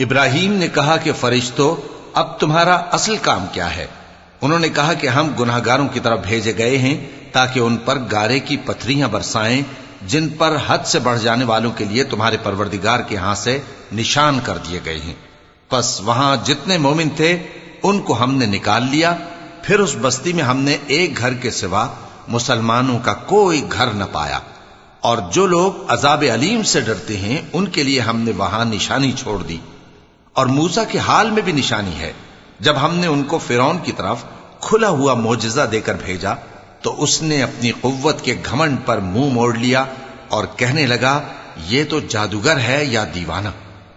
इब्राहिम ने कहा कि फरिश्तों अब तुम्हारा असल काम क्या है उन्होंने कहा कि हम गुनाहगारों की तरफ भेजे गए हैं ताकि उन पर गारे की पथरियां बरसाएं जिन पर हद से बढ़ जाने वालों के लिए तुम्हारे परवरदिगार के यहां से निशान कर दिए गए हैं। बस वहाँ जितने मोमिन थे, उनको हमने निकाल लिया। फिर उस बस्ती में हमने एक घर के सिवा मुसलमानों का कोई घर न पाया। और जो लोग अजाब अलीम से डरते हैं, उनके लिए हमने वहाँ निशानी छोड़ दी। और मूसा के हाल में भी निशानी है। जब हमने उनको फिरौन की तरफ़ खुला हुआ मोजा देकर भेजा तो उसने अपनी कुव्वत के घमंड पर मुँह मोड़ लिया और कहने लगा, ये तो जादूगर है या दीवाना?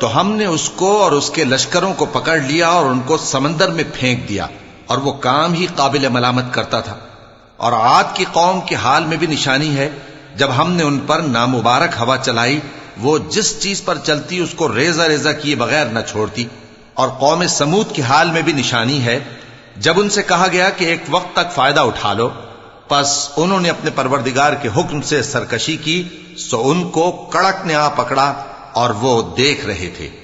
तो हमने उसको और उसके लश्करों को पकड़ लिया और उनको समंदर में फेंक दिया और वो काम ही काबिल मलामत करता था और आद की कौम के हाल में भी निशानी है जब हमने उन पर नामुबारक हवा चलाई वो जिस चीज़ पर चलती, उसको रेजा रेजा किए बगैर न छोड़ती। और कौम समूद के हाल में भी निशानी है, जब उनसे कहा गया कि एक वक्त तक फ़ायदा उठा लो, बस उन्होंने अपने परवरदिगार के हुक्म से सरकशी की, सो उनको कड़क ने आ पकड़ा और वो देख रहे थे।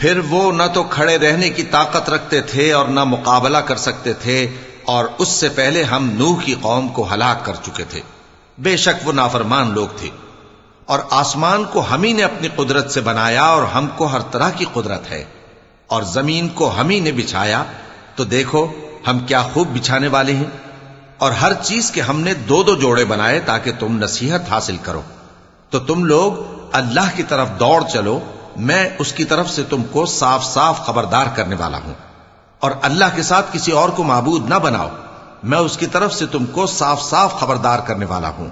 फिर वो न तो खड़े रहने की ताकत रखते थे और न मुकाबला कर सकते थे और उससे पहले हम नूह की कौम को हलाक कर चुके थे बेशक वो नाफरमान लोग थे और आसमान को हम ही ने अपनी कुदरत से बनाया और हमको हर तरह की कुदरत है और जमीन को हम ही ने बिछाया तो देखो हम क्या खूब बिछाने वाले हैं और हर चीज़ के हमने दो दो जोड़े बनाए ताकि तुम नसीहत हासिल करो। तो तुम लोग अल्लाह की तरफ़ दौड़ चलो, मैं उसकी तरफ़ से तुमको साफ़ साफ़ खबरदार करने वाला हूँ। और अल्लाह के साथ किसी और को मबूद न बनाओ, मैं उसकी तरफ़ से तुमको साफ़ साफ़ खबरदार करने वाला हूँ।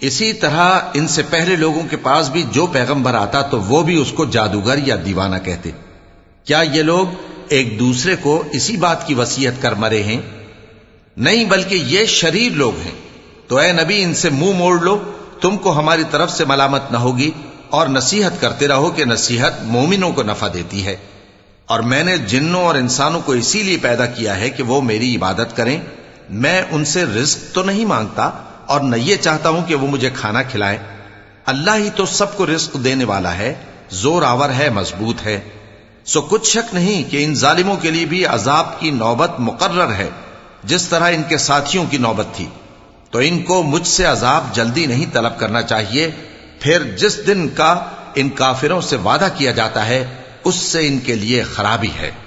इसी तरह इनसे पहले लोगों के पास भी जो पैगंबर आता तो वो भी उसको जादूगर या दीवाना कहते क्या ये लोग एक दूसरे को इसी बात की वसीयत कर मरे हैं नहीं, बल्कि ये शरीर लोग हैं। तो ए नबी, इनसे मुँह मोड़ लो। तुमको हमारी तरफ़ से मलामत न होगी और नसीहत करते रहो कि नसीहत मोमिनों को नफा देती है। और मैंने जिन्नों और इंसानों को इसीलिए पैदा किया है कि वो मेरी इबादत करें। मैं उनसे रिस्क तो नहीं माँगता और न ये चाहता हूँ कि वो मुझे खाना खिलाएँ। अल्लाह ही तो सबको रिस्क देने वाला है, ज़ोर आवर है, मज़बूत है। सो कुछ शक नहीं कि इन जालिमों के लिए भी अजाब की नौबत मुकर्र है। जिस तरह इनके साथियों की नौबत थी तो इनको मुझसे अजाब जल्दी नहीं तलब करना चाहिए। फिर जिस दिन का इन काफिरों से वादा किया जाता है, उससे इनके लिए खराबी है।